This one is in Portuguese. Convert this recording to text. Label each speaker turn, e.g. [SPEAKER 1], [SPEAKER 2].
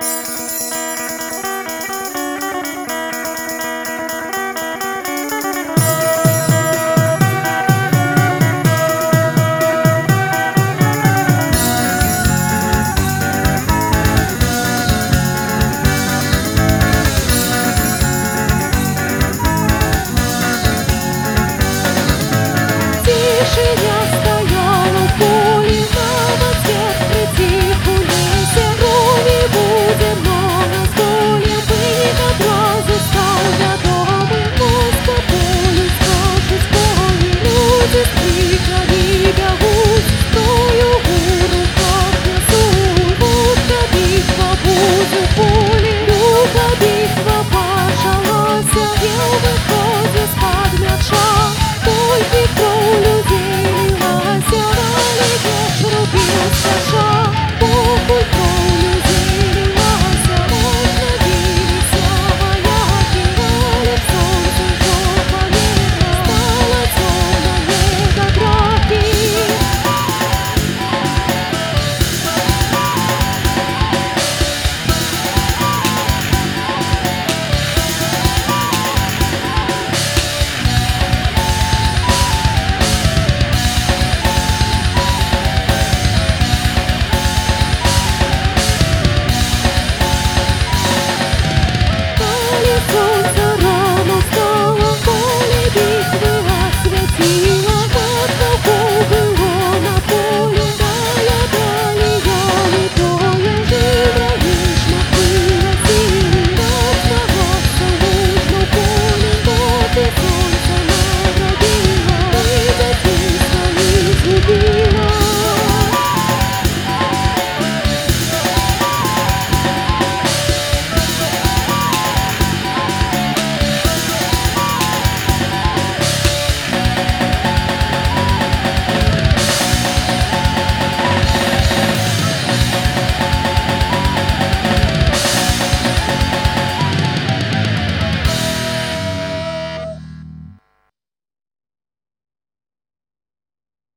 [SPEAKER 1] Música